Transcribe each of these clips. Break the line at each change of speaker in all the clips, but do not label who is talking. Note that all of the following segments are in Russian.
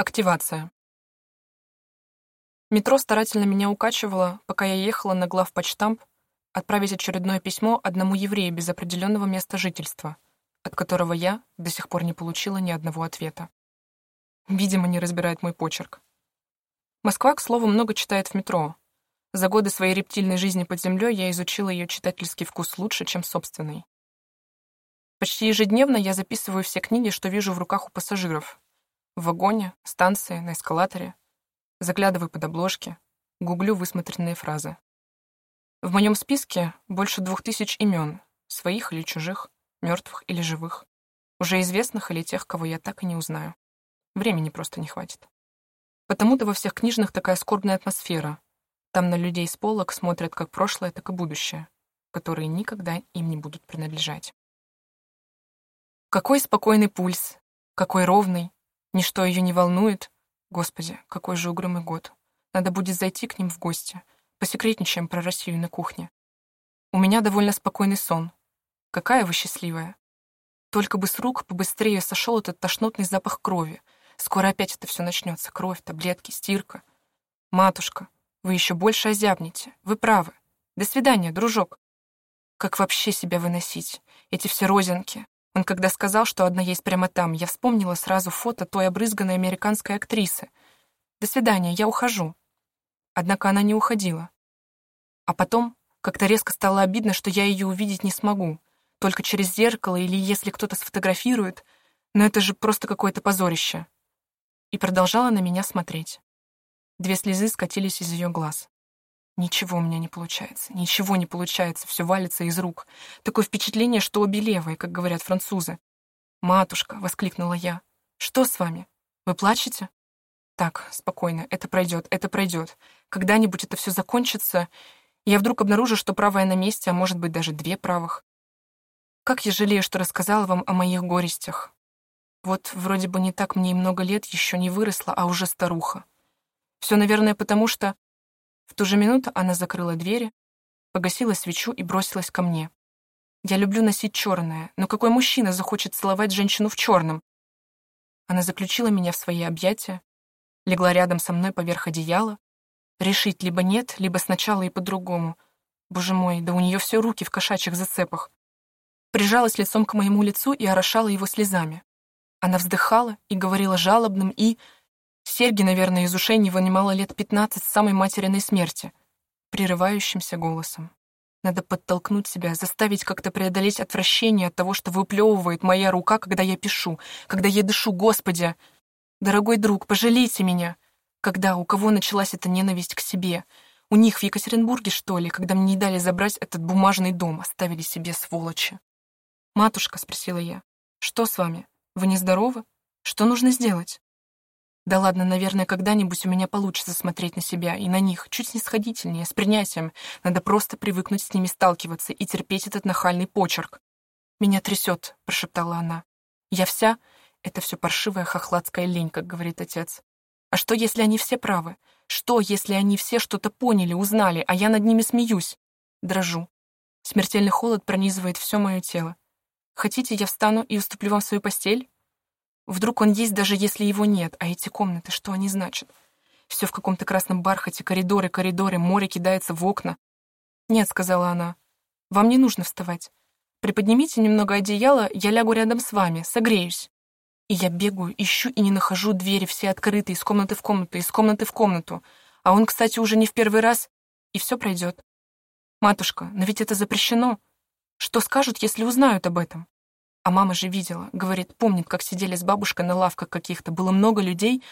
Активация. Метро старательно меня укачивало, пока я ехала на главпочтамп отправить очередное письмо одному еврею без определенного места жительства, от которого я до сих пор не получила ни одного ответа. Видимо, не разбирает мой почерк. Москва, к слову, много читает в метро. За годы своей рептильной жизни под землей я изучила ее читательский вкус лучше, чем собственный. Почти ежедневно я записываю все книги, что вижу в руках у пассажиров, в вагоне, станции, на эскалаторе. Заглядываю под обложки, гуглю высмотренные фразы. В моем списке больше двух тысяч имен, своих или чужих, мертвых или живых, уже известных или тех, кого я так и не узнаю. Времени просто не хватит. Потому-то во всех книжных такая скорбная атмосфера. Там на людей с полок смотрят как прошлое, так и будущее, которые никогда им не будут принадлежать. Какой спокойный пульс, какой ровный, Ничто ее не волнует. Господи, какой же угрюмый год. Надо будет зайти к ним в гости. Посекретничаем про Россию на кухне. У меня довольно спокойный сон. Какая вы счастливая. Только бы с рук побыстрее сошел этот тошнотный запах крови. Скоро опять это все начнется. Кровь, таблетки, стирка. Матушка, вы еще больше озябнете. Вы правы. До свидания, дружок. Как вообще себя выносить? Эти все розинки, он когда сказал, что одна есть прямо там, я вспомнила сразу фото той обрызганной американской актрисы. «До свидания, я ухожу». Однако она не уходила. А потом как-то резко стало обидно, что я ее увидеть не смогу, только через зеркало или если кто-то сфотографирует, но это же просто какое-то позорище. И продолжала на меня смотреть. Две слезы скатились из ее глаз. Ничего у меня не получается, ничего не получается, все валится из рук. Такое впечатление, что обе левые, как говорят французы. «Матушка!» — воскликнула я. «Что с вами? Вы плачете?» «Так, спокойно, это пройдет, это пройдет. Когда-нибудь это все закончится, я вдруг обнаружу, что правая на месте, а может быть даже две правых. Как я жалею, что рассказала вам о моих горестях. Вот вроде бы не так мне и много лет еще не выросла, а уже старуха. Все, наверное, потому что в ту же минуту она закрыла двери, погасила свечу и бросилась ко мне. Я люблю носить черное, но какой мужчина захочет целовать женщину в черном? Она заключила меня в свои объятия, легла рядом со мной поверх одеяла. Решить либо нет, либо сначала и по-другому. Боже мой, да у нее все руки в кошачьих зацепах. Прижалась лицом к моему лицу и орошала его слезами. Она вздыхала и говорила жалобным и Серьги, наверное, из ушей не вынимала лет пятнадцать с самой материной смерти. Прерывающимся голосом. Надо подтолкнуть себя, заставить как-то преодолеть отвращение от того, что выплевывает моя рука, когда я пишу, когда я дышу, Господи! Дорогой друг, пожалейте меня! Когда, у кого началась эта ненависть к себе? У них в Екатеринбурге, что ли, когда мне не дали забрать этот бумажный дом, оставили себе сволочи? «Матушка», — спросила я, — «что с вами? Вы нездоровы? Что нужно сделать?» Да ладно, наверное, когда-нибудь у меня получится смотреть на себя и на них чуть снисходительнее, с принятием. Надо просто привыкнуть с ними сталкиваться и терпеть этот нахальный почерк. «Меня трясет», — прошептала она. «Я вся...» — это все паршивая хохладская лень, как говорит отец. «А что, если они все правы? Что, если они все что-то поняли, узнали, а я над ними смеюсь?» Дрожу. Смертельный холод пронизывает все мое тело. «Хотите, я встану и уступлю вам свою постель?» Вдруг он есть, даже если его нет, а эти комнаты, что они значат? Все в каком-то красном бархате, коридоры, коридоры, море кидается в окна. «Нет», — сказала она, — «вам не нужно вставать. Приподнимите немного одеяло, я лягу рядом с вами, согреюсь». И я бегаю, ищу и не нахожу двери все открыты, из комнаты в комнату, из комнаты в комнату. А он, кстати, уже не в первый раз, и все пройдет. «Матушка, но ведь это запрещено. Что скажут, если узнают об этом?» А мама же видела, говорит, помнит, как сидели с бабушкой на лавках каких-то, было много людей,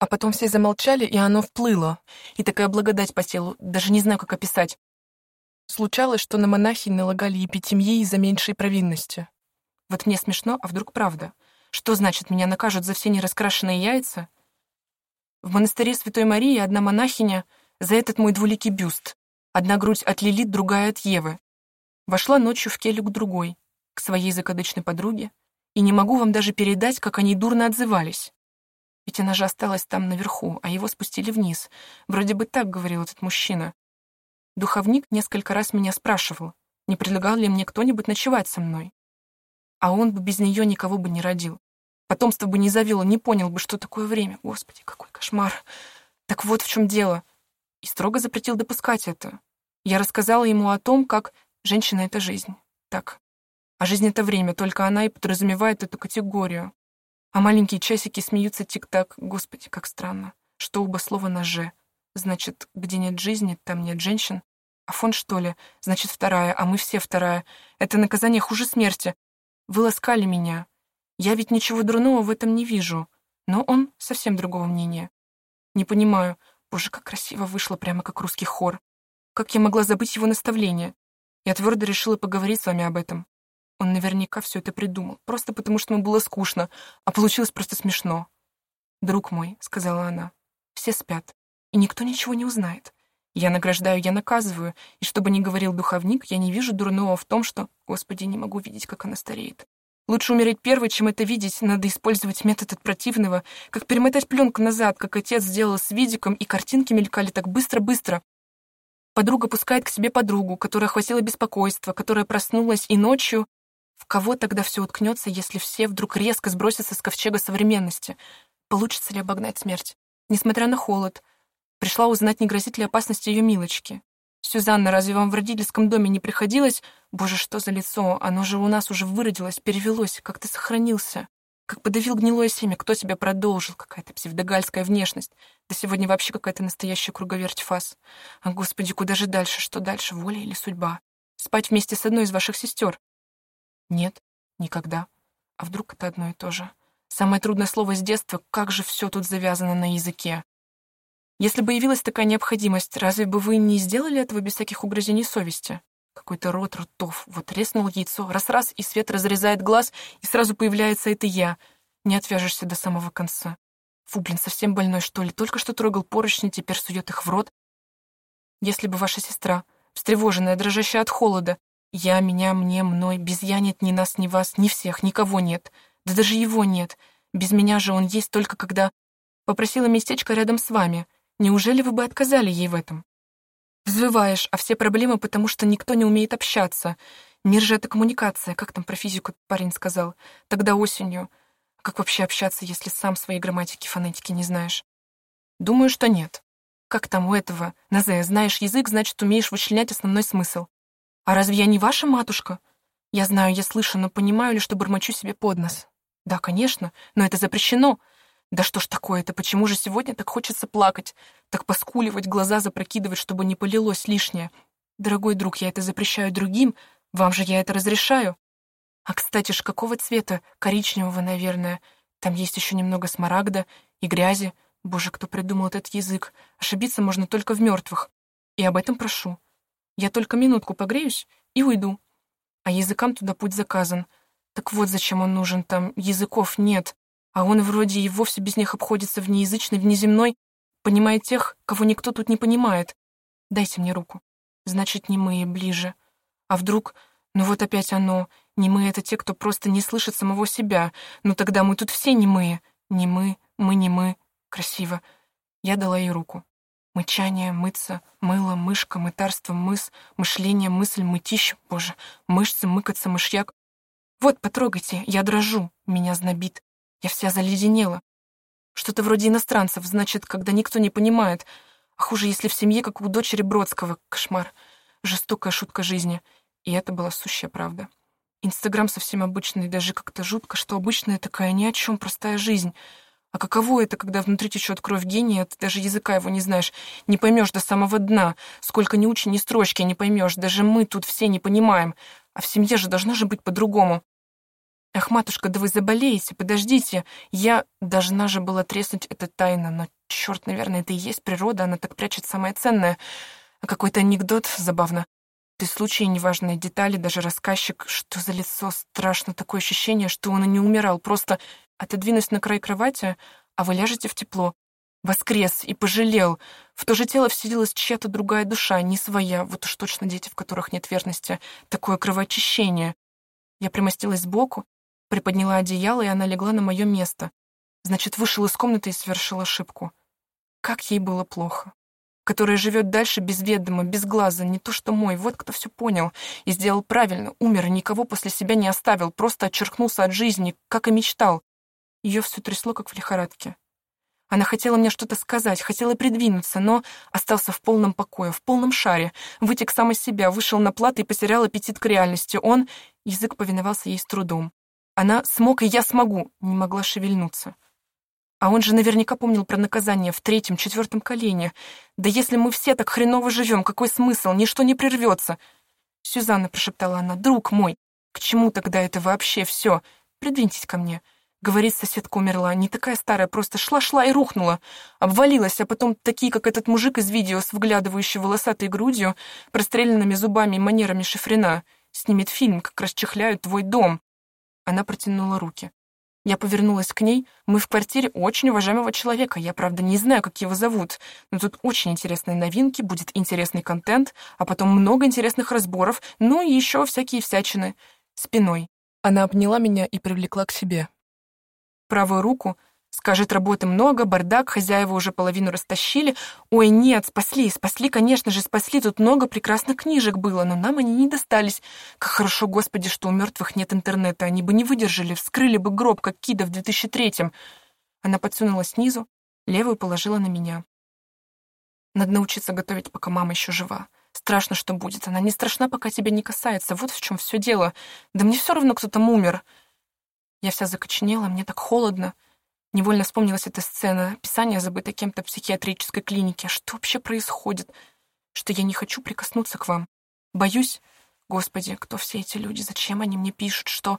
а потом все замолчали, и оно вплыло. И такая благодать по телу, даже не знаю, как описать. Случалось, что на монахинь налагали епитемьи из-за меньшей провинности. Вот мне смешно, а вдруг правда? Что значит, меня накажут за все нераскрашенные яйца? В монастыре Святой Марии одна монахиня за этот мой двуликий бюст. Одна грудь от Лилит, другая от Евы. Вошла ночью в келью к другой к своей закадычной подруге, и не могу вам даже передать, как они дурно отзывались. Ведь она же осталась там наверху, а его спустили вниз. Вроде бы так говорил этот мужчина. Духовник несколько раз меня спрашивал, не предлагал ли мне кто-нибудь ночевать со мной. А он бы без нее никого бы не родил. Потомство бы не завело, не понял бы, что такое время. Господи, какой кошмар. Так вот в чем дело. И строго запретил допускать это. Я рассказала ему о том, как женщина — это жизнь. Так. А жизнь — это время, только она и подразумевает эту категорию. А маленькие часики смеются тик-так. Господи, как странно, что оба слова на «же». Значит, где нет жизни, там нет женщин. А фон, что ли? Значит, вторая, а мы все вторая. Это наказание хуже смерти. Вы ласкали меня. Я ведь ничего дурного в этом не вижу. Но он совсем другого мнения. Не понимаю. Боже, как красиво вышло, прямо как русский хор. Как я могла забыть его наставление? Я твердо решила поговорить с вами об этом. Он наверняка все это придумал, просто потому что ему было скучно, а получилось просто смешно. «Друг мой», — сказала она, — «все спят, и никто ничего не узнает. Я награждаю, я наказываю, и чтобы не говорил духовник, я не вижу дурного в том, что... Господи, не могу видеть, как она стареет. Лучше умереть первой, чем это видеть. Надо использовать метод от противного, как перемотать пленку назад, как отец сделал с видиком, и картинки мелькали так быстро-быстро. Подруга пускает к себе подругу, которая охватила беспокойство, которая проснулась и ночью... В кого тогда все уткнется, если все вдруг резко сбросятся с ковчега современности? Получится ли обогнать смерть? Несмотря на холод, Пришла узнать, не грозит ли опасность ее милочки. «Сюзанна, разве вам в родительском доме не приходилось? Боже, что за лицо? Оно же у нас уже выродилось, перевелось. Как ты сохранился? Как подавил гнилое семя? Кто тебя продолжил? Какая-то псевдогальская внешность. Да сегодня вообще какая-то настоящая круговерть фас. А, Господи, куда же дальше? Что дальше? Воля или судьба? Спать вместе с одной из ваших сестер? Нет, никогда. А вдруг это одно и то же? Самое трудное слово с детства — как же все тут завязано на языке. Если бы явилась такая необходимость, разве бы вы не сделали этого без всяких угрызений совести? Какой-то рот ртов. Вот резнул яйцо, раз-раз, и свет разрезает глаз, и сразу появляется это я. Не отвяжешься до самого конца. Фу, блин, совсем больной, что ли? Только что трогал поручни, теперь сует их в рот. Если бы ваша сестра, встревоженная, дрожащая от холода, я, меня, мне, мной, без я нет ни нас, ни вас, ни всех, никого нет. Да даже его нет. Без меня же он есть только когда... Попросила местечко рядом с вами, Неужели вы бы отказали ей в этом? Взвываешь, а все проблемы, потому что никто не умеет общаться. Мир же — это коммуникация, как там про физику парень сказал. Тогда осенью. Как вообще общаться, если сам своей грамматики, фонетики не знаешь? Думаю, что нет. Как там у этого? Назе, знаешь язык, значит, умеешь вычленять основной смысл. А разве я не ваша матушка? Я знаю, я слышу, но понимаю ли, что бормочу себе под нос? Да, конечно, но это запрещено. Да что ж такое-то, почему же сегодня так хочется плакать, так поскуливать, глаза запрокидывать, чтобы не полилось лишнее? Дорогой друг, я это запрещаю другим, вам же я это разрешаю. А, кстати ж, какого цвета? Коричневого, наверное. Там есть еще немного смарагда и грязи. Боже, кто придумал этот язык? Ошибиться можно только в мертвых. И об этом прошу. Я только минутку погреюсь и уйду. А языкам туда путь заказан. Так вот зачем он нужен, там языков нет. А он вроде и вовсе без них обходится в неязычной, внеземной, понимает тех, кого никто тут не понимает. Дайте мне руку. Значит, не мы ближе. А вдруг... Ну вот опять оно. Не мы — это те, кто просто не слышит самого себя. Ну тогда мы тут все не мы. Не мы, мы не мы. Красиво. Я дала ей руку. Мычание, мыться, мыло, мышка, мытарство, мыс, мышление, мысль, мытищ, боже, мышцы, мыкаться, мышьяк. Вот, потрогайте, я дрожу, меня знобит. Я вся заледенела. Что-то вроде иностранцев, значит, когда никто не понимает. А хуже, если в семье, как у дочери Бродского. Кошмар. Жестокая шутка жизни. И это была сущая правда. Инстаграм совсем обычный, даже как-то жутко, что обычная такая ни о чем простая жизнь. А каково это, когда внутри течет кровь гения, ты даже языка его не знаешь, не поймешь до самого дна. Сколько ни учи, ни строчки не поймешь, даже мы тут все не понимаем. А в семье же должно же быть по-другому. «Ах, матушка, да вы заболеете, подождите. Я должна же была треснуть это тайно, но, черт, наверное, это и есть природа, она так прячет самое ценное. А какой-то анекдот, забавно. Ты случаи, неважные детали, даже рассказчик. Что за лицо? Страшно такое ощущение, что он и не умирал. Просто отодвинусь на край кровати, а вы ляжете в тепло. Воскрес и пожалел. В то же тело вселилась чья-то другая душа, не своя. Вот уж точно дети, в которых нет верности. Такое кровоочищение. Я примостилась сбоку, Приподняла одеяло, и она легла на мое место. Значит, вышел из комнаты и совершил ошибку. Как ей было плохо. Которая живет дальше без ведома, без глаза, не то что мой. Вот кто все понял и сделал правильно. Умер никого после себя не оставил, просто отчеркнулся от жизни, как и мечтал. Ее все трясло, как в лихорадке. Она хотела мне что-то сказать, хотела придвинуться, но остался в полном покое, в полном шаре, вытек сам из себя, вышел на платы и потерял аппетит к реальности. Он... Язык повиновался ей с трудом. Она смог, и я смогу, не могла шевельнуться. А он же наверняка помнил про наказание в третьем, четвертом колене. Да если мы все так хреново живем, какой смысл? Ничто не прервется. Сюзанна, прошептала она, друг мой, к чему тогда это вообще все? Придвиньтесь ко мне. Говорит, соседка умерла, не такая старая, просто шла-шла и рухнула. Обвалилась, а потом такие, как этот мужик из видео с выглядывающей волосатой грудью, простреленными зубами и манерами шифрена, снимет фильм, как расчехляют твой дом. Она протянула руки. Я повернулась к ней. Мы в квартире очень уважаемого человека. Я, правда, не знаю, как его зовут, но тут очень интересные новинки, будет интересный контент, а потом много интересных разборов, ну и еще всякие всячины. Спиной. Она обняла меня и привлекла к себе правую руку. Скажет, работы много, бардак, хозяева уже половину растащили. Ой, нет, спасли, спасли, конечно же, спасли. Тут много прекрасных книжек было, но нам они не достались. Как хорошо, Господи, что у мертвых нет интернета. Они бы не выдержали, вскрыли бы гроб, как Кида в 2003-м. Она подсунула снизу, левую положила на меня. Надо научиться готовить, пока мама еще жива. Страшно, что будет. Она не страшна, пока тебя не касается. Вот в чем все дело. Да мне все равно, кто там умер. Я вся закоченела, мне так холодно. Невольно вспомнилась эта сцена, описание забыто кем-то психиатрической клинике. Что вообще происходит? Что я не хочу прикоснуться к вам. Боюсь... Господи, кто все эти люди? Зачем они мне пишут? Что?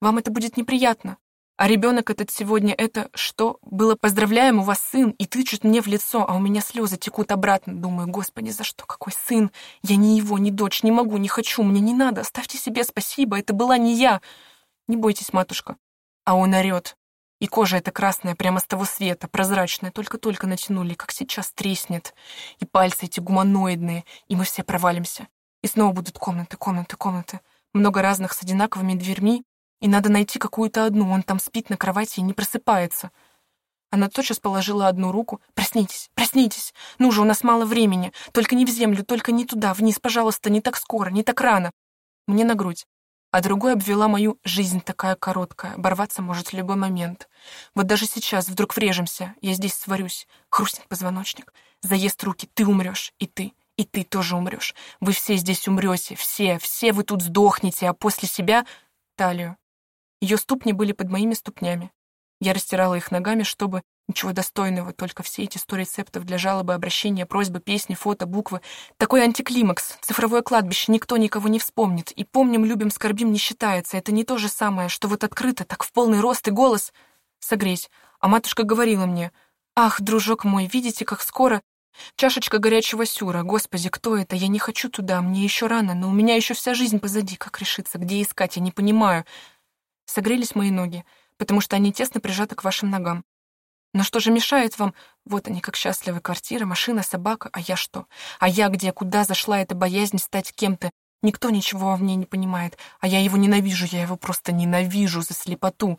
Вам это будет неприятно. А ребенок этот сегодня это что? Было поздравляем, у вас сын, и тычут мне в лицо, а у меня слезы текут обратно. Думаю, господи, за что? Какой сын? Я не его, не дочь, не могу, не хочу, мне не надо. Оставьте себе спасибо, это была не я. Не бойтесь, матушка. А он орёт. И кожа эта красная, прямо с того света, прозрачная, только-только натянули, как сейчас треснет. И пальцы эти гуманоидные, и мы все провалимся. И снова будут комнаты, комнаты, комнаты. Много разных с одинаковыми дверьми, и надо найти какую-то одну, он там спит на кровати и не просыпается. Она тотчас положила одну руку. «Проснитесь, проснитесь! Ну же, у нас мало времени. Только не в землю, только не туда, вниз, пожалуйста, не так скоро, не так рано». Мне на грудь а другой обвела мою «жизнь такая короткая, оборваться может в любой момент». Вот даже сейчас вдруг врежемся, я здесь сварюсь, хрустнет позвоночник, заест руки, ты умрешь, и ты, и ты тоже умрешь. Вы все здесь умрете, все, все вы тут сдохнете, а после себя — талию. Ее ступни были под моими ступнями. Я растирала их ногами, чтобы Ничего достойного, только все эти сто рецептов для жалобы, обращения, просьбы, песни, фото, буквы. Такой антиклимакс, цифровое кладбище, никто никого не вспомнит. И помним, любим, скорбим не считается. Это не то же самое, что вот открыто, так в полный рост и голос. Согреть. А матушка говорила мне, «Ах, дружок мой, видите, как скоро Чашечка горячего сюра. Господи, кто это? Я не хочу туда, мне еще рано, но у меня еще вся жизнь позади. Как решиться? Где искать? Я не понимаю. Согрелись мои ноги, потому что они тесно прижаты к вашим ногам. Но что же мешает вам? Вот они, как счастливы. Квартира, машина, собака. А я что? А я где? Куда зашла эта боязнь стать кем-то? Никто ничего во мне не понимает. А я его ненавижу. Я его просто ненавижу за слепоту.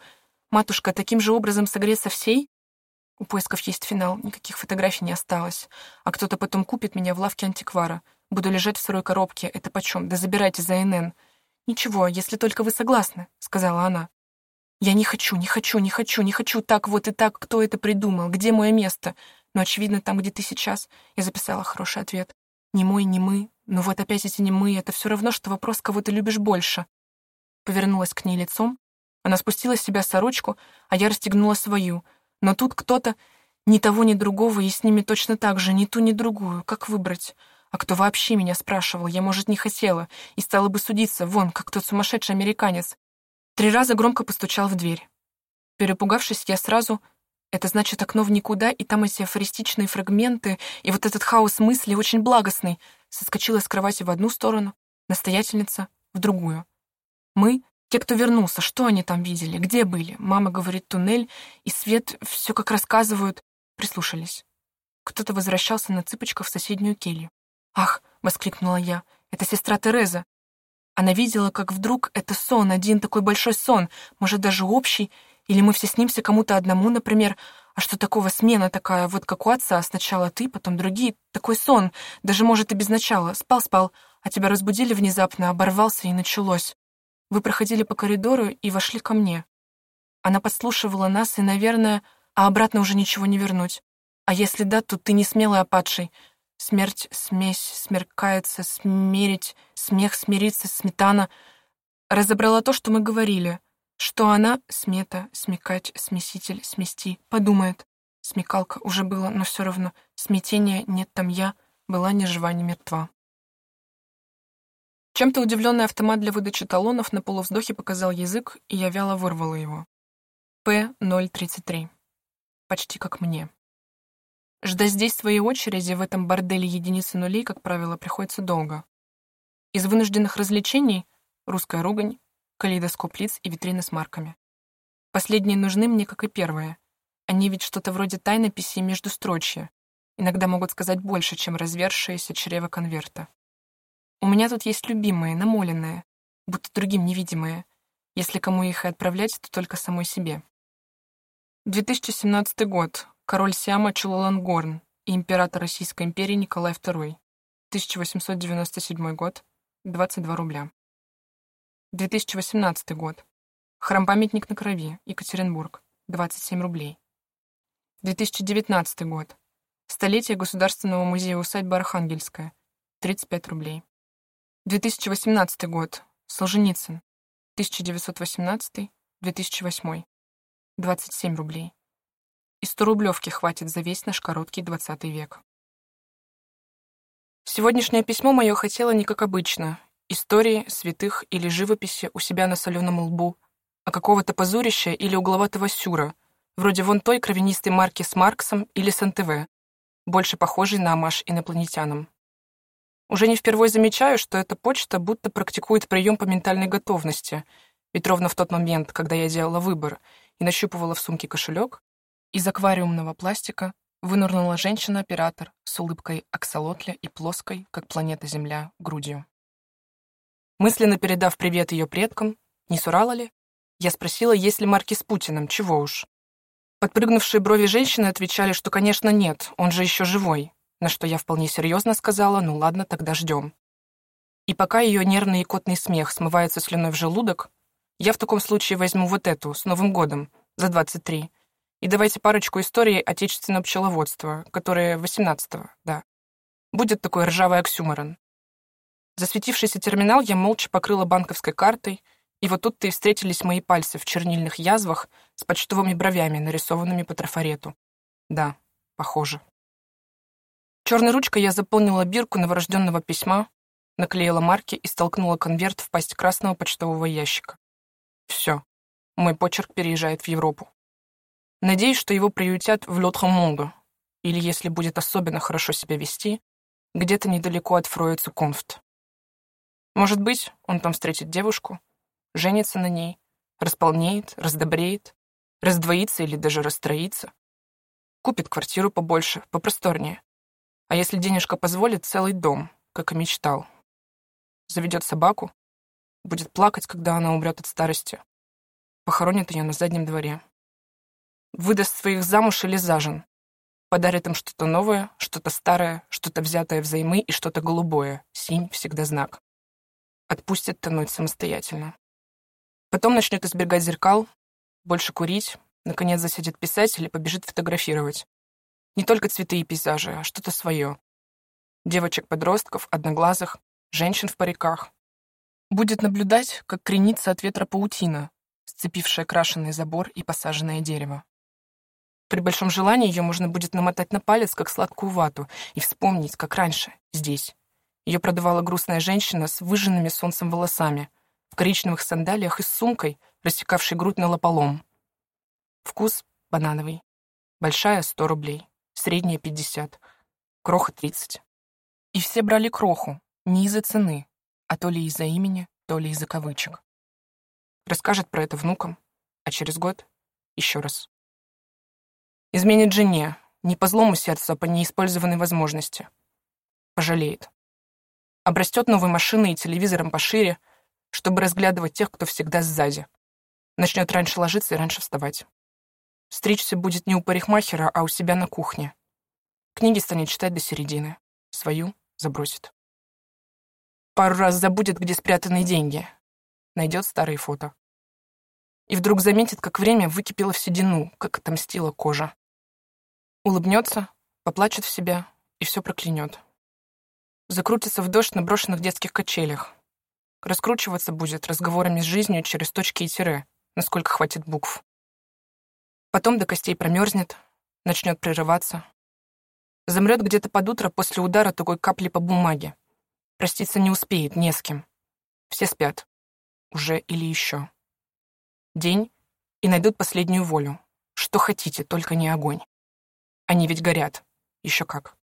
Матушка, таким же образом согреться всей? У поисков есть финал. Никаких фотографий не осталось. А кто-то потом купит меня в лавке антиквара. Буду лежать в сырой коробке. Это почем? Да забирайте за НН. «Ничего, если только вы согласны», — сказала она. Я не хочу, не хочу, не хочу, не хочу так вот и так, кто это придумал, где мое место? Но, очевидно, там, где ты сейчас. Я записала хороший ответ. Не мой, не мы. Но вот опять эти не мы, это все равно, что вопрос, кого ты любишь больше. Повернулась к ней лицом. Она спустила с себя сорочку, а я расстегнула свою. Но тут кто-то, ни того, ни другого, и с ними точно так же, ни ту, ни другую. Как выбрать? А кто вообще меня спрашивал? Я, может, не хотела. И стала бы судиться, вон, как тот сумасшедший американец. Три раза громко постучал в дверь. Перепугавшись, я сразу... Это значит окно в никуда, и там эти афористичные фрагменты, и вот этот хаос мыслей очень благостный. Соскочила с кровати в одну сторону, настоятельница — в другую. Мы, те, кто вернулся, что они там видели, где были? Мама говорит туннель, и свет, все как рассказывают. Прислушались. Кто-то возвращался на цыпочках в соседнюю келью. «Ах!» — воскликнула я. «Это сестра Тереза. Она видела, как вдруг это сон, один такой большой сон, может, даже общий, или мы все снимся кому-то одному, например. А что такого смена такая, вот как у отца, сначала ты, потом другие, такой сон, даже, может, и без начала. Спал-спал, а тебя разбудили внезапно, оборвался и началось. Вы проходили по коридору и вошли ко мне. Она подслушивала нас, и, наверное, а обратно уже ничего не вернуть. А если да, то ты не смелый, а падший. Смерть, смесь, смеркается, смерить, смех, смириться, сметана. Разобрала то, что мы говорили. Что она — смета, смекать, смеситель, смести. Подумает. Смекалка уже было, но все равно. Смятение «нет там я» была ни жива, ни мертва. Чем-то удивленный автомат для выдачи талонов на полувздохе показал язык, и я вяло вырвала его. П-033. Почти как мне. Ждать здесь своей очереди в этом борделе единицы нулей, как правило, приходится долго. Из вынужденных развлечений — русская ругань, калейдоскоп лиц и витрины с марками. Последние нужны мне, как и первые. Они ведь что-то вроде тайнописи между строчья. Иногда могут сказать больше, чем развершееся чрево конверта. У меня тут есть любимые, намоленные, будто другим невидимые. Если кому их и отправлять, то только самой себе. 2017 год. Король Сиама Чулалангорн и император Российской империи Николай II. 1897 год. 22 рубля. 2018 год. Храм-памятник на крови. Екатеринбург. 27 рублей. 2019 год. Столетие Государственного музея-усадьба Архангельская. 35 рублей. 2018 год. Солженицын. 1918-2008. 27 рублей. И 100 рублевки хватит за весь наш короткий 20 век. Сегодняшнее письмо мое хотело не как обычно. Истории, святых или живописи у себя на соленом лбу, а какого-то позорища или угловатого сюра, вроде вон той кровянистой марки с Марксом или с НТВ, больше похожей на амаш инопланетянам. Уже не впервой замечаю, что эта почта будто практикует прием по ментальной готовности, ведь ровно в тот момент, когда я делала выбор и нащупывала в сумке кошелек, из аквариумного пластика вынырнула женщина-оператор с улыбкой аксолотля и плоской, как планета Земля, грудью. Мысленно передав привет ее предкам, не сурала ли, я спросила, есть ли марки с Путиным, чего уж. Подпрыгнувшие брови женщины отвечали, что, конечно, нет, он же еще живой, на что я вполне серьезно сказала, ну ладно, тогда ждем. И пока ее нервный и котный смех смывается слюной в желудок, я в таком случае возьму вот эту, с Новым годом, за 23. И давайте парочку историй отечественного пчеловодства, которые 18-го, да. Будет такой ржавый оксюморон. Засветившийся терминал я молча покрыла банковской картой, и вот тут-то и встретились мои пальцы в чернильных язвах с почтовыми бровями, нарисованными по трафарету. Да, похоже. Черной ручкой я заполнила бирку новорожденного письма, наклеила марки и столкнула конверт в пасть красного почтового ящика. Все. Мой почерк переезжает в Европу. Надеюсь, что его приютят в Лотхамонду, или, если будет особенно хорошо себя вести, где-то недалеко от Фроицу-Кунфт. Может быть, он там встретит девушку, женится на ней, располнеет, раздобреет, раздвоится или даже расстроится, купит квартиру побольше, попросторнее, а если денежка позволит, целый дом, как и мечтал. Заведет собаку, будет плакать, когда она умрет от старости. Похоронит ее на заднем дворе. Выдаст своих замуж или зажен. Подарит им что-то новое, что-то старое, что-то взятое взаймы и что-то голубое. Синь всегда знак. Отпустит тонуть самостоятельно. Потом начнет избегать зеркал, больше курить, наконец засядет писать или побежит фотографировать. Не только цветы и пейзажи, а что-то свое. Девочек-подростков, одноглазых, женщин в париках, Будет наблюдать, как кренится от ветра паутина, сцепившая крашеный забор и посаженное дерево. При большом желании ее можно будет намотать на палец, как сладкую вату, и вспомнить, как раньше, здесь. Ее продавала грустная женщина с выжженными солнцем волосами, в коричневых сандалиях и с сумкой, рассекавшей грудь на лополом. Вкус банановый. Большая — сто рублей, средняя — пятьдесят, кроха — тридцать. И все брали кроху, не из-за цены, а то ли из-за имени, то ли из-за кавычек. Расскажет про это внукам, а через год — еще раз. Изменит жене, не по злому сердцу, а по неиспользованной возможности. Пожалеет. Обрастет новой машиной и телевизором пошире, чтобы разглядывать тех, кто всегда сзади. Начнет раньше ложиться и раньше вставать. Стричься будет не у парикмахера, а у себя на кухне. Книги станет читать до середины. Свою забросит. Пару раз забудет, где спрятаны деньги. Найдет старые фото. и вдруг заметит, как время выкипело в седину, как отомстила кожа. Улыбнется, поплачет в себя и все проклянет. Закрутится в дождь на брошенных детских качелях. Раскручиваться будет разговорами с жизнью через точки и тире, насколько хватит букв. Потом до костей промерзнет, начнет прерываться. Замрет где-то под утро после удара такой капли по бумаге. Проститься не успеет, не с кем. Все спят. Уже или еще. День, и найдут последнюю волю. Что хотите, только не огонь. Они ведь горят. Еще как.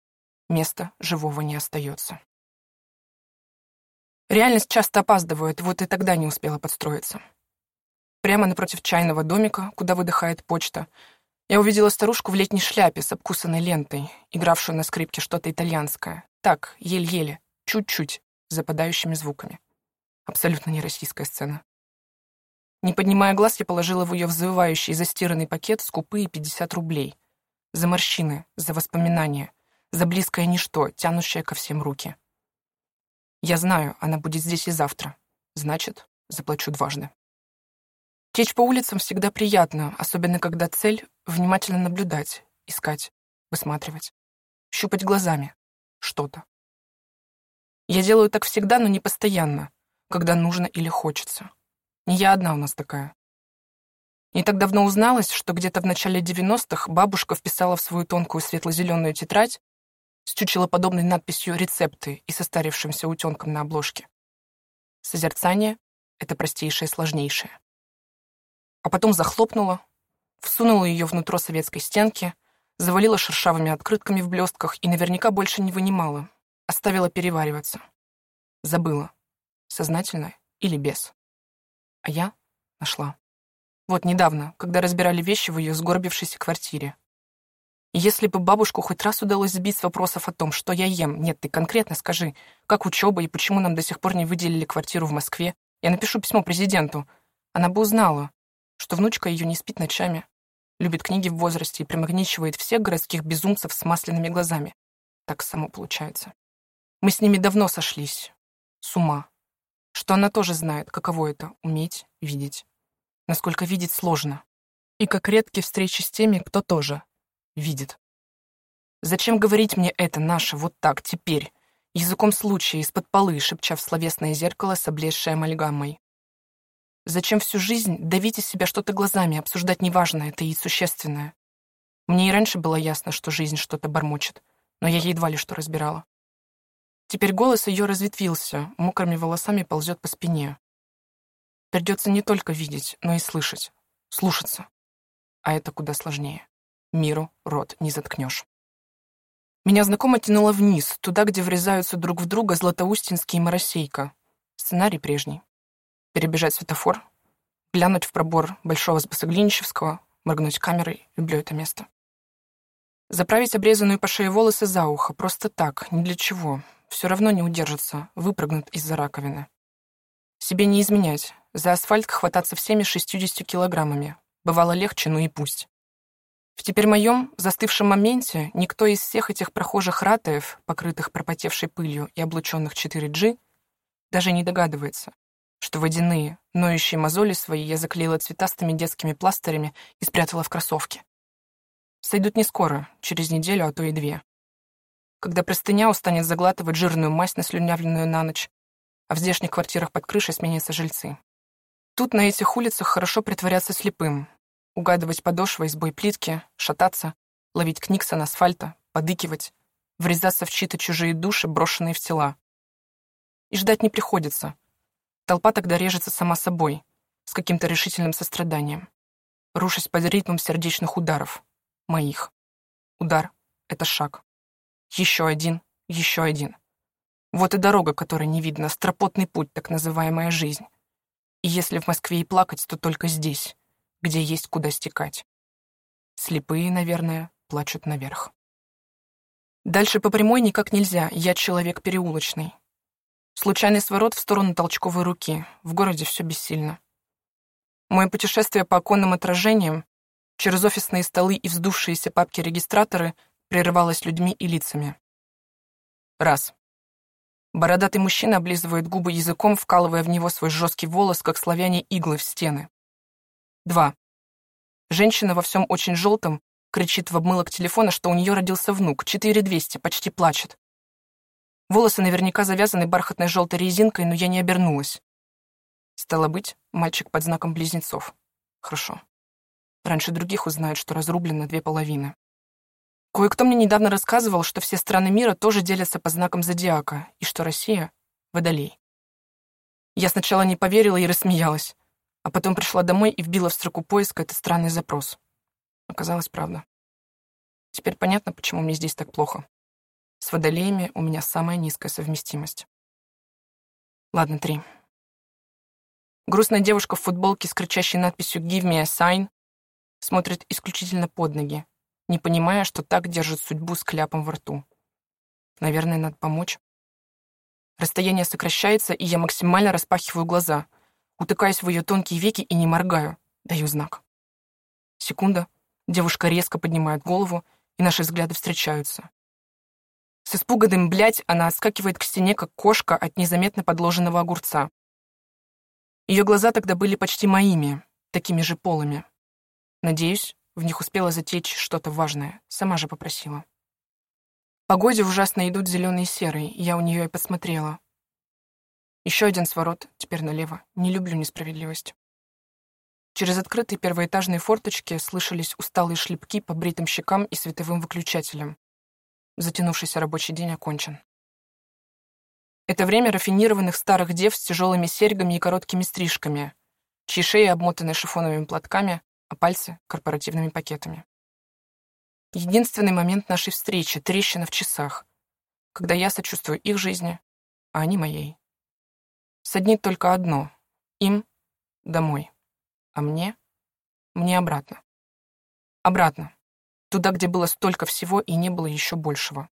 Места живого не остается. Реальность часто опаздывает, вот и тогда не успела подстроиться. Прямо напротив чайного домика, куда выдыхает почта, я увидела старушку в летней шляпе с обкусанной лентой, игравшую на скрипке что-то итальянское. Так, еле-еле, чуть-чуть, с западающими звуками. Абсолютно не российская сцена. Не поднимая глаз, я положила в ее взвывающий застиранный пакет скупые 50 рублей. За морщины, за воспоминания, за близкое ничто, тянущее ко всем руки. Я знаю, она будет здесь и завтра. Значит, заплачу дважды. Течь по улицам всегда приятно, особенно когда цель — внимательно наблюдать, искать, высматривать, щупать глазами что-то. Я делаю так всегда, но не постоянно, когда нужно или хочется. Не я одна у нас такая. Не так давно узналось, что где-то в начале 90-х бабушка вписала в свою тонкую светло-зеленую тетрадь с чучелоподобной надписью «Рецепты» и состарившимся утенком на обложке. Созерцание — это простейшее и сложнейшее а потом захлопнула, всунула ее внутрь советской стенки, завалила шершавыми открытками в блестках и наверняка больше не вынимала, оставила перевариваться. Забыла, сознательно или без. А я нашла. Вот недавно, когда разбирали вещи в ее сгорбившейся квартире. Если бы бабушку хоть раз удалось сбить с вопросов о том, что я ем, нет, ты конкретно скажи, как учеба и почему нам до сих пор не выделили квартиру в Москве, я напишу письмо президенту, она бы узнала, что внучка ее не спит ночами, любит книги в возрасте и примагничивает всех городских безумцев с масляными глазами. Так само получается. Мы с ними давно сошлись. С ума. Что она тоже знает, каково это — уметь видеть. Насколько видеть сложно. И как редки встречи с теми, кто тоже видит. Зачем говорить мне это наше вот так, теперь, языком случая, из-под полы, шепча в словесное зеркало с облезшей амальгамой? Зачем всю жизнь давить из себя что-то глазами, обсуждать неважное, это и существенное? Мне и раньше было ясно, что жизнь что-то бормочет, но я едва ли что разбирала. Теперь голос ее разветвился, мокрыми волосами ползет по спине. Придется не только видеть, но и слышать, слушаться. А это куда сложнее. Миру рот не заткнешь. Меня знакомо тянуло вниз, туда, где врезаются друг в друга Златоустинский и Моросейка. Сценарий прежний перебежать светофор, глянуть в пробор Большого Спасоглинищевского, моргнуть камерой, люблю это место. Заправить обрезанную по шее волосы за ухо, просто так, ни для чего. Все равно не удержится, выпрыгнут из-за раковины. Себе не изменять, за асфальт хвататься всеми 60 килограммами. Бывало легче, ну и пусть. В теперь моем застывшем моменте никто из всех этих прохожих ратаев, покрытых пропотевшей пылью и облученных 4G, даже не догадывается, что водяные, ноющие мозоли свои я заклеила цветастыми детскими пластырями и спрятала в кроссовки. Сойдут не скоро, через неделю, а то и две. Когда простыня устанет заглатывать жирную мазь, наслюнявленную на ночь, а в здешних квартирах под крышей сменятся жильцы. Тут, на этих улицах, хорошо притворяться слепым, угадывать подошвы из плитки, шататься, ловить книксон асфальта, подыкивать, врезаться в чьи-то чужие души, брошенные в тела. И ждать не приходится — Толпа тогда режется сама собой, с каким-то решительным состраданием, рушась под ритмом сердечных ударов. Моих. Удар — это шаг. Еще один, еще один. Вот и дорога, которой не видно, стропотный путь, так называемая жизнь. Если в Москве и плакать, то только здесь, где есть куда стекать. Слепые, наверное, плачут наверх. Дальше по прямой никак нельзя, я человек переулочный. Случайный сворот в сторону толчковой руки. В городе все бессильно. Мое путешествие по оконным отражениям через офисные столы и вздувшиеся папки-регистраторы прерывалось людьми и лицами. Раз. Бородатый мужчина облизывает губы языком, вкалывая в него свой жесткий волос, как славяне иглы в стены. Два. Женщина во всем очень желтом кричит в обмылок телефона, что у нее родился внук, 4200, почти плачет. Волосы наверняка завязаны бархатной желтой резинкой, но я не обернулась. Стало быть, мальчик под знаком близнецов. Хорошо. Раньше других узнают, что разрублен на две половины. Кое-кто мне недавно рассказывал, что все страны мира тоже делятся по знакам зодиака, и что Россия — водолей. Я сначала не поверила и рассмеялась, а потом пришла домой и вбила в строку поиска этот странный запрос. Оказалось, правда. Теперь понятно, почему мне здесь так плохо. С водолеями у меня самая низкая совместимость. Ладно, три. Грустная девушка в футболке с кричащей надписью «Give me a sign» смотрит исключительно под ноги, не понимая, что так держит судьбу с кляпом во рту. Наверное, надо помочь. Расстояние сокращается, и я максимально распахиваю глаза, утыкаюсь в ее тонкие веки и не моргаю, даю знак. Секунда, девушка резко поднимает голову, и наши взгляды встречаются. С испуганным «блядь» она отскакивает к стене, как кошка от незаметно подложенного огурца. Ее глаза тогда были почти моими, такими же полыми. Надеюсь, в них успела затечь что-то важное, сама же попросила. Погоде ужасно идут зеленый и серый, я у нее и посмотрела. Еще один сворот, теперь налево. Не люблю несправедливость. Через открытые первоэтажные форточки слышались усталые шлепки по бритым щекам и световым выключателям. Затянувшийся рабочий день окончен. Это время рафинированных старых дев с тяжелыми серьгами и короткими стрижками, чьи шеи обмотаны шифоновыми платками, а пальцы — корпоративными пакетами. Единственный момент нашей встречи — трещина в часах, когда я сочувствую их жизни, а они моей. Соднит только одно — им — домой, а мне — мне обратно. Обратно. Туда, где было столько всего и не было еще большего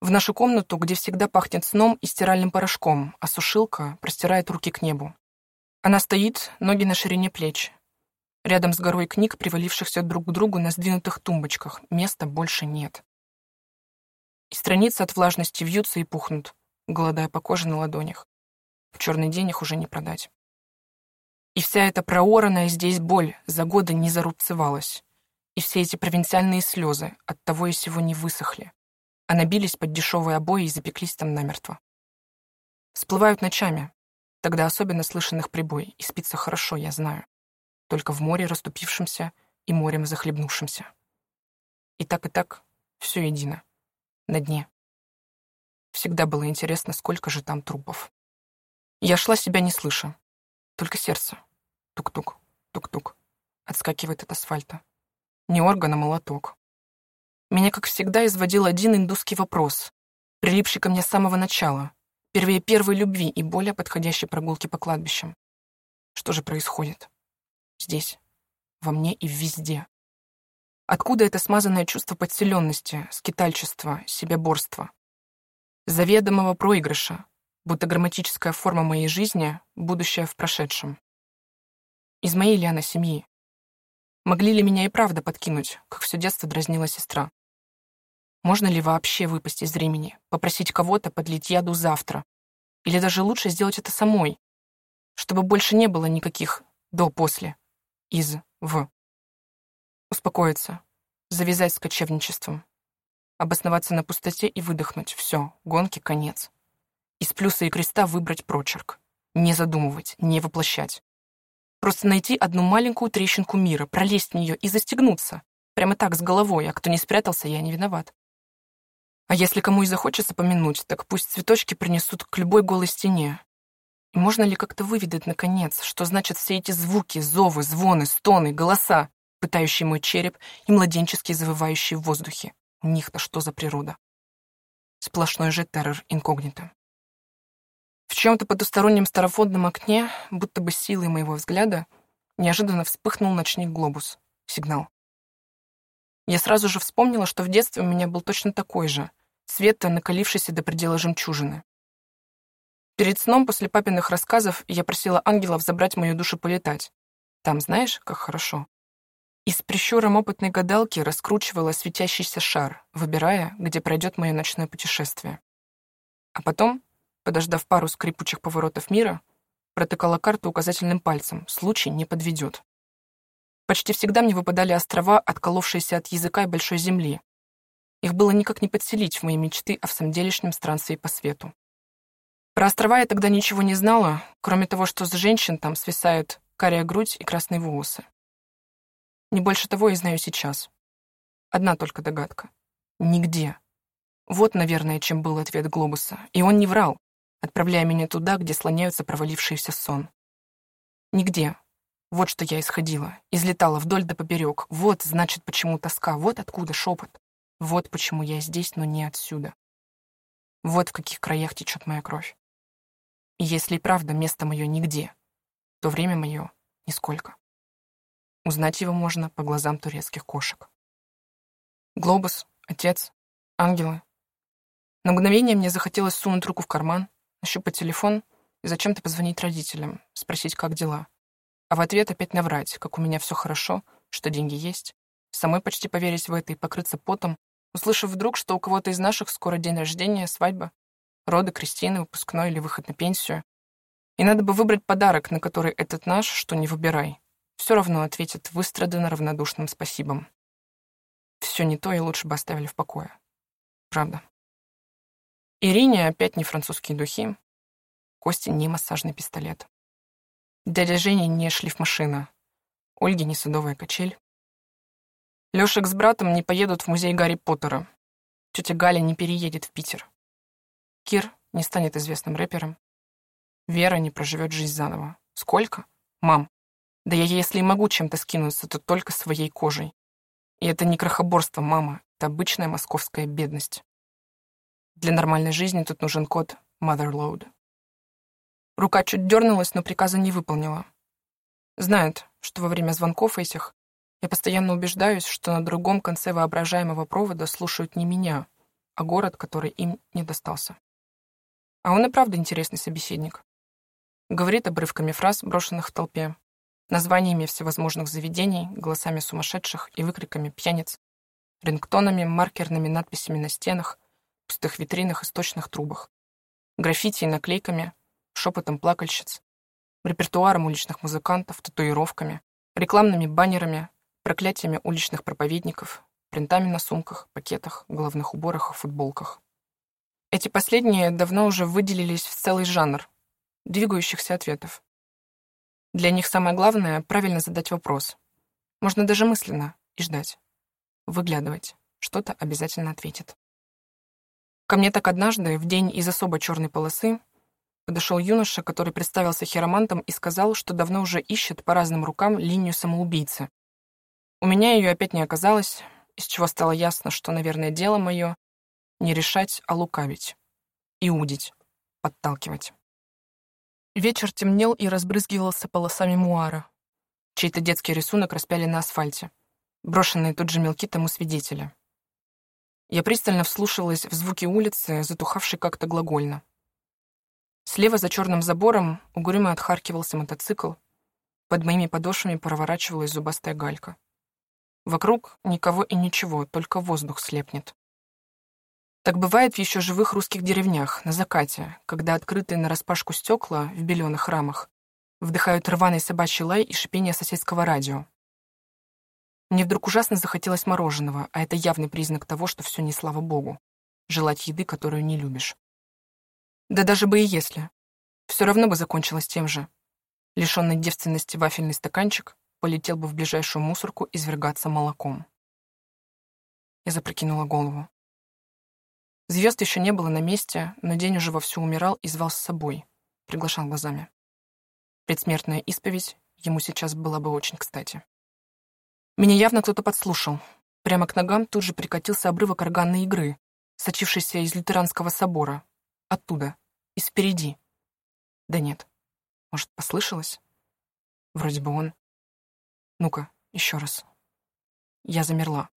в нашу комнату, где всегда пахнет сном и стиральным порошком, а сушилка простирает руки к небу. Она стоит, ноги на ширине плеч. Рядом с горой книг, привалившихся друг к другу на сдвинутых тумбочках, места больше нет. И страницы от влажности вьются и пухнут, голодая по коже на ладонях. В черный день их уже не продать. И вся эта прооранная здесь боль за годы не зарубцевалась. И все эти провинциальные слезы от того и сего не высохли а набились под дешевые обои и запеклись там намертво. Всплывают ночами, тогда особенно слышен их прибой, и спится хорошо, я знаю. Только в море расступившемся и морем захлебнувшимся. И так и так все едино. На дне. Всегда было интересно, сколько же там трупов. Я шла себя не слыша. Только сердце. Тук-тук, тук-тук. Отскакивает от асфальта. Не орган, а молоток. Меня, как всегда, изводил один индусский вопрос, прилипший ко мне с самого начала, первее первой любви и более подходящей прогулки по кладбищам. Что же происходит? Здесь, во мне и везде. Откуда это смазанное чувство подселенности, скитальчества, себеборства? Заведомого проигрыша, будто грамматическая форма моей жизни, будущее в прошедшем. Из моей ли она семьи? Могли ли меня и правда подкинуть, как все детство дразнила сестра? Можно ли вообще выпасть из времени, попросить кого-то подлить яду завтра? Или даже лучше сделать это самой, чтобы больше не было никаких «до-после», «из», «в». Успокоиться, завязать с кочевничеством, обосноваться на пустоте и выдохнуть. Все, гонки конец. Из плюса и креста выбрать прочерк. Не задумывать, не воплощать. Просто найти одну маленькую трещинку мира, пролезть в нее и застегнуться. Прямо так, с головой, а кто не спрятался, я не виноват. А если кому и захочется помянуть, так пусть цветочки принесут к любой голой стене. Можно ли как-то выведать, наконец, что значат все эти звуки, зовы, звоны, стоны, голоса, пытающие мой череп и младенческие завывающие в воздухе? У них-то что за природа? Сплошной же террор инкогнито. В чем-то потустороннем старофонном окне, будто бы силой моего взгляда, неожиданно вспыхнул ночник глобус. Сигнал. Я сразу же вспомнила, что в детстве у меня был точно такой же, цвета, накалившейся до предела жемчужины. Перед сном после папиных рассказов я просила ангелов забрать мою душу полетать. Там знаешь, как хорошо. И с прищуром опытной гадалки раскручивала светящийся шар, выбирая, где пройдет мое ночное путешествие. А потом, подождав пару скрипучих поворотов мира, протыкала карту указательным пальцем, случай не подведет. Почти всегда мне выпадали острова, отколовшиеся от языка и большой земли. Их было никак не подселить в мои мечты о всамделишнем странстве по свету. Про острова я тогда ничего не знала, кроме того, что с женщин там свисают кария грудь и красные волосы. Не больше того я знаю сейчас. Одна только догадка. Нигде. Вот, наверное, чем был ответ Глобуса. И он не врал, отправляя меня туда, где слоняются провалившиеся сон. Нигде. Вот что я исходила. Излетала вдоль да поперек. Вот, значит, почему тоска. Вот откуда шепот. Вот почему я здесь, но не отсюда. Вот в каких краях течет моя кровь. И если и правда место мое нигде, то время мое нисколько. Узнать его можно по глазам турецких кошек. Глобус, отец, ангелы. На мгновение мне захотелось сунуть руку в карман, нащупать телефон и зачем-то позвонить родителям, спросить, как дела. А в ответ опять наврать, как у меня все хорошо, что деньги есть. Самой почти поверить в это и покрыться потом, услышав вдруг, что у кого-то из наших скоро день рождения, свадьба, роды, крестины, выпускной или выход на пенсию. И надо бы выбрать подарок, на который этот наш, что не выбирай, все равно ответит выстраданно равнодушным спасибом. Все не то, и лучше бы оставили в покое. Правда. Ирине опять не французские духи, Косте не массажный пистолет. Дядя Женя не шлифмашина, Ольге не садовая качель. Лёшек с братом не поедут в музей Гарри Поттера. Тетя Галя не переедет в Питер. Кир не станет известным рэпером. Вера не проживет жизнь заново. Сколько? Мам, да я если и могу чем-то скинуться, то только своей кожей. И это не крохоборство, мама, это обычная московская бедность. Для нормальной жизни тут нужен код Motherload. Рука чуть дернулась, но приказа не выполнила. Знает, что во время звонков этих я постоянно убеждаюсь, что на другом конце воображаемого провода слушают не меня, а город, который им не достался. А он и правда интересный собеседник. Говорит обрывками фраз, брошенных в толпе, названиями всевозможных заведений, голосами сумасшедших и выкриками пьяниц, рингтонами, маркерными надписями на стенах, пустых витринах и сточных трубах, граффити и наклейками, шепотом плакальщиц, репертуаром уличных музыкантов, татуировками, рекламными баннерами, проклятиями уличных проповедников, принтами на сумках, пакетах, головных уборах и футболках. Эти последние давно уже выделились в целый жанр двигающихся ответов. Для них самое главное — правильно задать вопрос. Можно даже мысленно и ждать. Выглядывать. Что-то обязательно ответит. Ко мне так однажды, в день из особо черной полосы, подошел юноша, который представился хиромантом и сказал, что давно уже ищет по разным рукам линию самоубийцы. У меня ее опять не оказалось, из чего стало ясно, что, наверное, дело мое не решать, а лукавить. Иудить. Подталкивать. Вечер темнел и разбрызгивался полосами муара. Чей-то детский рисунок распяли на асфальте. Брошенные тут же мелки тому свидетеля. Я пристально вслушивалась в звуки улицы, затухавшей как-то глагольно. Слева за черным забором угрюмо отхаркивался мотоцикл. Под моими подошвами проворачивалась зубастая галька. Вокруг никого и ничего, только воздух слепнет. Так бывает в еще живых русских деревнях, на закате, когда открытые нараспашку стекла в беленых рамах вдыхают рваный собачий лай и шипение соседского радио. Мне вдруг ужасно захотелось мороженого, а это явный признак того, что все не слава богу. Желать еды, которую не любишь. Да даже бы и если. Все равно бы закончилось тем же. Лишенный девственности вафельный стаканчик полетел бы в ближайшую мусорку извергаться молоком. Я запрокинула голову. Звезд еще не было на месте, но день уже вовсю умирал и звал с собой, приглашал глазами. Предсмертная исповедь ему сейчас была бы очень кстати. Меня явно кто-то подслушал. Прямо к ногам тут же прикатился обрывок органной игры, сочившийся из лютеранского собора. Оттуда, из впереди. Да нет, может, послышалось? Вроде бы он. Ну-ка, еще раз. Я замерла.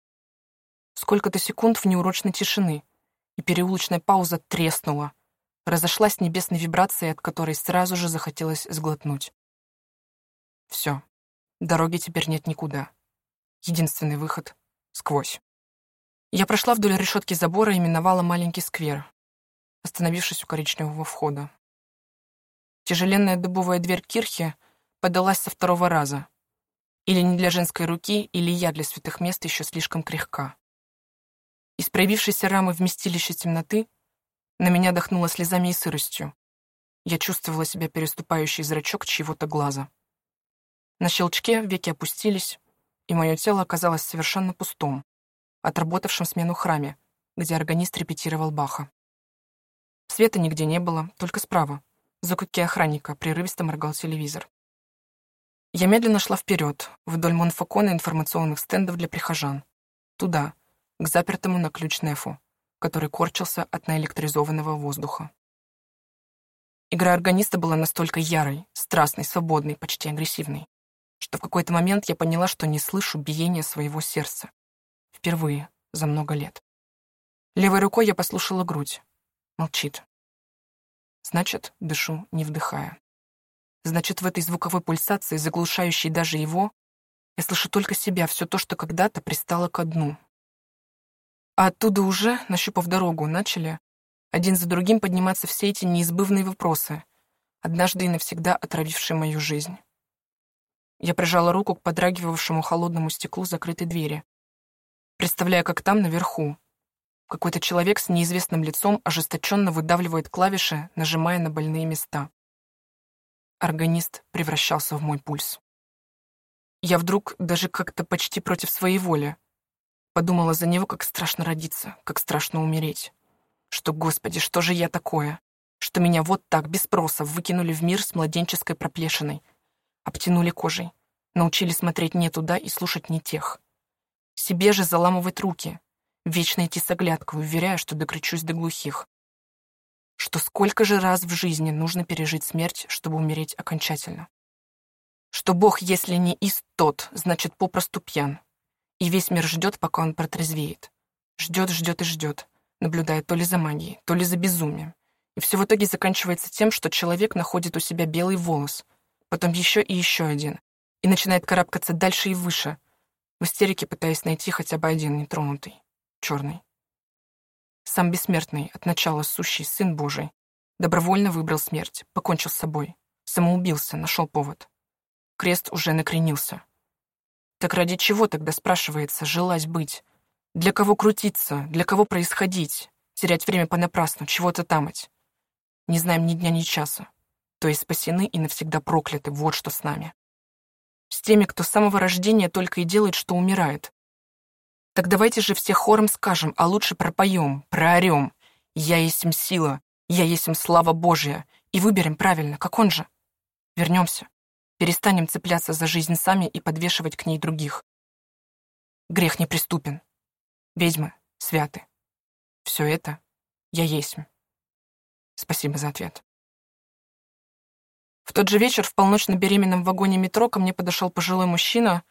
Сколько-то секунд в неурочной тишины, и переулочная пауза треснула, разошлась небесной вибрацией, от которой сразу же захотелось сглотнуть. Все, дороги теперь нет никуда. Единственный выход — сквозь. Я прошла вдоль решетки забора и миновала маленький сквер, остановившись у коричневого входа. Тяжеленная дубовая дверь кирхи подалась со второго раза. Или не для женской руки, или я для святых мест еще слишком крехка. Из проявившейся рамы вместилища темноты на меня дохнуло слезами и сыростью. Я чувствовала себя переступающий зрачок чьего-то глаза. На щелчке веки опустились, и мое тело оказалось совершенно пустым, отработавшим смену храме, где органист репетировал Баха. Света нигде не было, только справа. За куки охранника прерывисто моргал телевизор. Я медленно шла вперед, вдоль монфокона информационных стендов для прихожан. Туда, к запертому на ключ Нефу, который корчился от наэлектризованного воздуха. Игра органиста была настолько ярой, страстной, свободной, почти агрессивной, что в какой-то момент я поняла, что не слышу биения своего сердца. Впервые за много лет. Левой рукой я послушала грудь. Молчит. Значит, дышу, не вдыхая. Значит, в этой звуковой пульсации, заглушающей даже его, я слышу только себя, все то, что когда-то пристало ко дну. А оттуда уже, нащупав дорогу, начали один за другим подниматься все эти неизбывные вопросы, однажды и навсегда отравившие мою жизнь. Я прижала руку к подрагивавшему холодному стеклу закрытой двери, представляя, как там, наверху, какой-то человек с неизвестным лицом ожесточенно выдавливает клавиши, нажимая на больные места. Органист превращался в мой пульс. Я вдруг, даже как-то почти против своей воли, подумала за него, как страшно родиться, как страшно умереть. Что, Господи, что же я такое? Что меня вот так, без спроса, выкинули в мир с младенческой проплешиной, обтянули кожей, научили смотреть не туда и слушать не тех. Себе же заламывать руки, вечно идти с оглядкой, уверяя, что докричусь до глухих. Что сколько же раз в жизни нужно пережить смерть, чтобы умереть окончательно. Что Бог, если не ист тот, значит попросту пьян. И весь мир ждет, пока он протрезвеет. Ждет, ждет и ждет наблюдая то ли за магией, то ли за безумием. И все в итоге заканчивается тем, что человек находит у себя белый волос, потом еще и еще один, и начинает карабкаться дальше и выше, в истерике пытаясь найти хотя бы один нетронутый, черный. Сам бессмертный, от начала сущий Сын Божий, добровольно выбрал смерть, покончил с собой, самоубился, нашел повод. Крест уже накренился. Так ради чего тогда, спрашивается, желать быть? Для кого крутиться, для кого происходить, терять время понапрасну, чего-то тамать. Не знаем ни дня, ни часа. То есть спасены и навсегда прокляты, вот что с нами. С теми, кто с самого рождения только и делает, что умирает. Так давайте же все хором скажем, а лучше пропоем, проорем. Я есть им сила, я есть им слава Божья. И выберем правильно, как он же. Вернемся. Перестанем цепляться за жизнь сами и подвешивать к ней других. Грех неприступен ведьмы, святы. Все это я есть. Спасибо за ответ. В тот же вечер в полночно-беременном вагоне метро ко мне подошел пожилой мужчина,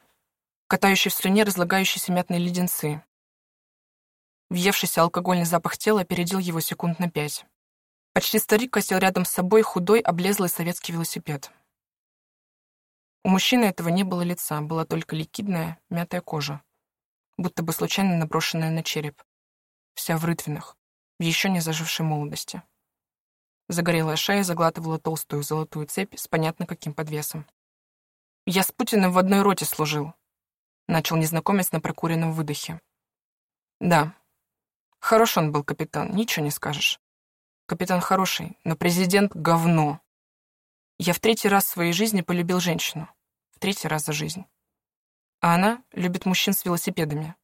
катающий в слюне разлагающиеся мятные леденцы. Въевшийся алкогольный запах тела опередил его секунд на пять. Почти старик косил рядом с собой худой, облезлый советский велосипед. У мужчины этого не было лица, была только ликидная, мятая кожа будто бы случайно наброшенная на череп. Вся в рытвинах, в еще не зажившей молодости. Загорелая шея заглатывала толстую золотую цепь с понятно каким подвесом. «Я с Путиным в одной роте служил», — начал незнакомец на прокуренном выдохе. «Да. Хорош он был капитан, ничего не скажешь. Капитан хороший, но президент — говно. Я в третий раз в своей жизни полюбил женщину. В третий раз за жизнь. А она любит мужчин с велосипедами.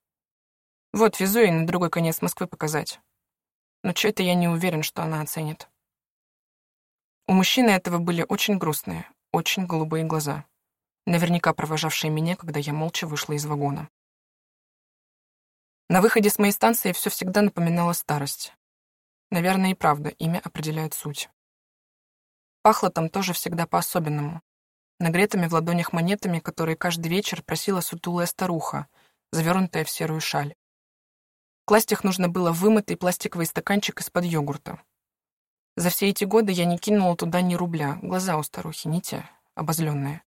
Вот, везу ей на другой конец Москвы показать. Но что-то я не уверен, что она оценит. У мужчины этого были очень грустные, очень голубые глаза, наверняка провожавшие меня, когда я молча вышла из вагона. На выходе с моей станции все всегда напоминало старость. Наверное, и правда, имя определяет суть. Пахло там тоже всегда по-особенному, нагретыми в ладонях монетами, которые каждый вечер просила сутулая старуха, завернутая в серую шаль. Класть их нужно было в вымытый пластиковый стаканчик из-под йогурта. За все эти годы я не кинула туда ни рубля, глаза у старухи не те, обозленные.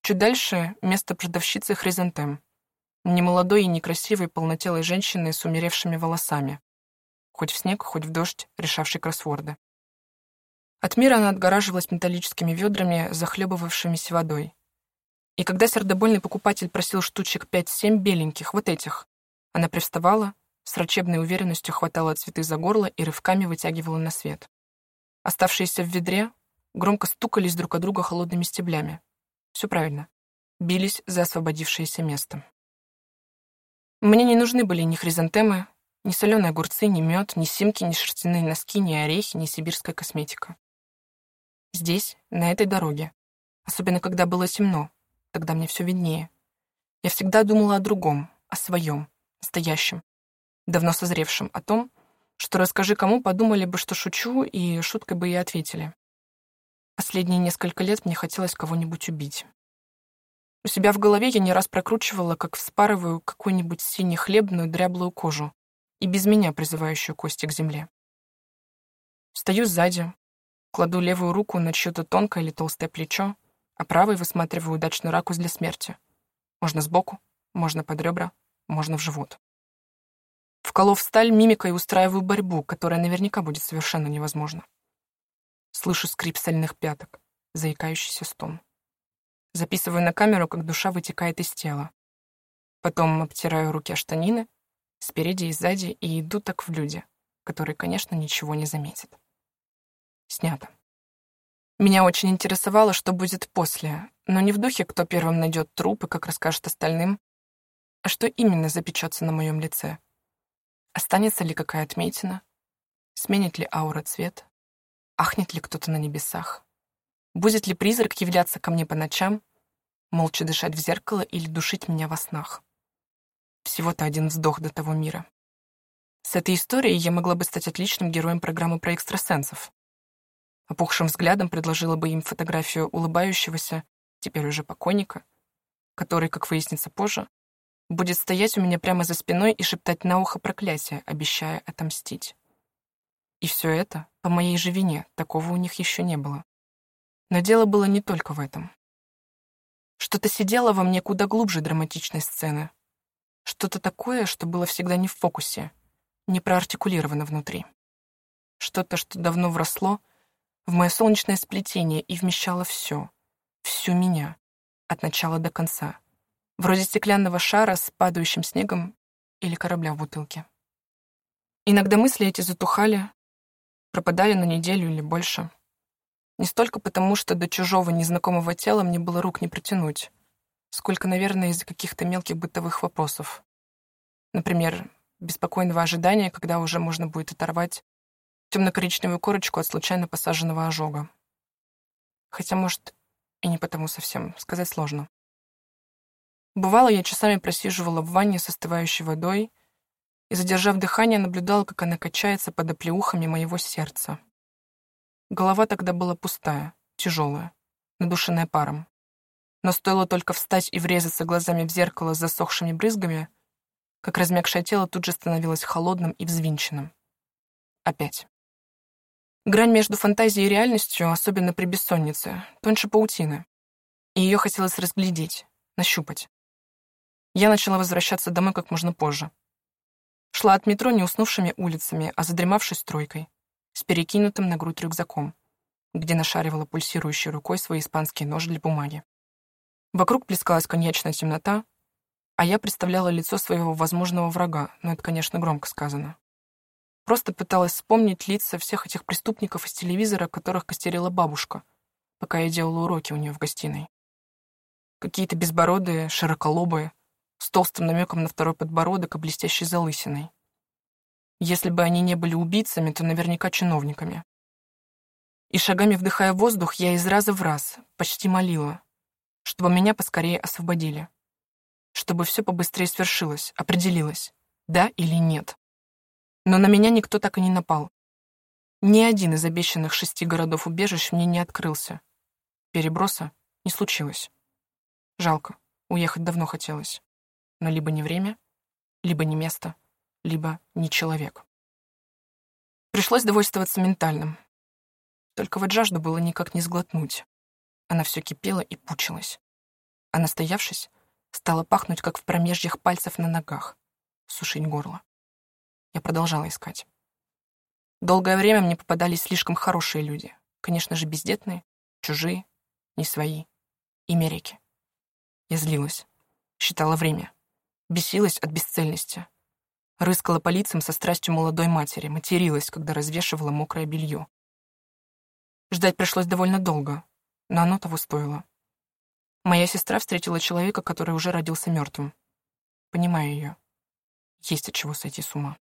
Чуть дальше — место продавщицы хризантем. Немолодой и некрасивой полнотелой женщины с умеревшими волосами. Хоть в снег, хоть в дождь, решавшей кроссворды. От мира она отгораживалась металлическими ведрами, захлебывавшимися водой. И когда сердобольный покупатель просил штучек 5-7 беленьких, вот этих, она привставала, с врачебной уверенностью хватала цветы за горло и рывками вытягивала на свет. Оставшиеся в ведре громко стукались друг о друга холодными стеблями. Все правильно. Бились за освободившееся место. Мне не нужны были ни хризантемы, ни соленые огурцы, ни мед, ни симки, ни шерстяные носки, ни орехи, ни сибирская косметика. Здесь, на этой дороге, особенно когда было темно, тогда мне все виднее, я всегда думала о другом, о своем, настоящем, давно созревшем, о том, что расскажи кому, подумали бы, что шучу, и шуткой бы и ответили. Последние несколько лет мне хотелось кого-нибудь убить. У себя в голове я не раз прокручивала, как вспарываю какую-нибудь сине-хлебную дряблую кожу и без меня призывающую кости к земле. Стою сзади, кладу левую руку на чье-то тонкое или толстое плечо, а правой высматриваю удачный ракурс для смерти. Можно сбоку, можно под ребра, можно в живот. Вколов сталь мимикой устраиваю борьбу, которая наверняка будет совершенно невозможна. Слышу скрип стальных пяток, заикающийся стон. Записываю на камеру, как душа вытекает из тела. Потом обтираю руки о штанины, спереди и сзади, и иду так в люди, которые, конечно, ничего не заметят. Снято. Меня очень интересовало, что будет после, но не в духе, кто первым найдет труп и как расскажет остальным, а что именно запечется на моем лице. Останется ли какая отметина? Сменит ли аура цвет? Ахнет ли кто-то на небесах? Будет ли призрак являться ко мне по ночам молча дышать в зеркало или душить меня во снах. Всего-то один вздох до того мира. С этой историей я могла бы стать отличным героем программы про экстрасенсов. Опухшим взглядом предложила бы им фотографию улыбающегося, теперь уже покойника, который, как выяснится позже, будет стоять у меня прямо за спиной и шептать на ухо проклятие, обещая отомстить. И все это по моей же вине, такого у них еще не было. Но дело было не только в этом. Что-то сидело во мне куда глубже драматичной сцены. Что-то такое, что было всегда не в фокусе, не проартикулировано внутри. Что-то, что давно вросло в мое солнечное сплетение и вмещало все, всю меня, от начала до конца, вроде стеклянного шара с падающим снегом или корабля в бутылке. Иногда мысли эти затухали, пропадали на неделю или больше. Не столько потому, что до чужого незнакомого тела мне было рук не протянуть, сколько, наверное, из-за каких-то мелких бытовых вопросов. Например, беспокойного ожидания, когда уже можно будет оторвать темно-коричневую корочку от случайно посаженного ожога. Хотя, может, и не потому совсем, сказать сложно. Бывало, я часами просиживала в ванне с остывающей водой и, задержав дыхание, наблюдала, как она качается под оплеухами моего сердца. Голова тогда была пустая, тяжелая, надушенная паром. Но стоило только встать и врезаться глазами в зеркало с засохшими брызгами, как размягшее тело тут же становилось холодным и взвинченным. Опять. Грань между фантазией и реальностью, особенно при бессоннице, тоньше паутины. И ее хотелось разглядеть, нащупать. Я начала возвращаться домой как можно позже. Шла от метро не уснувшими улицами, а задремавшей стройкой с перекинутым на грудь рюкзаком, где нашаривала пульсирующей рукой свой испанский нож для бумаги. Вокруг плескалась коньячная темнота, а я представляла лицо своего возможного врага, но это, конечно, громко сказано. Просто пыталась вспомнить лица всех этих преступников из телевизора, которых костерила бабушка, пока я делала уроки у нее в гостиной. Какие-то безбородые, широколобые, с толстым намеком на второй подбородок и блестящей залысиной. Если бы они не были убийцами, то наверняка чиновниками. И шагами вдыхая воздух, я из раза в раз почти молила, чтобы меня поскорее освободили. Чтобы все побыстрее свершилось, определилось, да или нет. Но на меня никто так и не напал. Ни один из обещанных шести городов-убежищ мне не открылся. Переброса не случилось. Жалко, уехать давно хотелось. Но либо не время, либо не место — либо не человек. Пришлось довольствоваться ментальным. Только вот жажду было никак не сглотнуть. Она все кипела и пучилась. А настоявшись, стала пахнуть, как в промежьях пальцев на ногах, сушить горло. Я продолжала искать. Долгое время мне попадались слишком хорошие люди. Конечно же, бездетные, чужие, не свои. И мерики. Я злилась. Считала время. Бесилась от бесцельности. Рыскала по лицам со страстью молодой матери, материлась, когда развешивала мокрое белье. Ждать пришлось довольно долго, но оно того стоило. Моя сестра встретила человека, который уже родился мертвым. Понимаю ее. Есть от чего сойти с ума.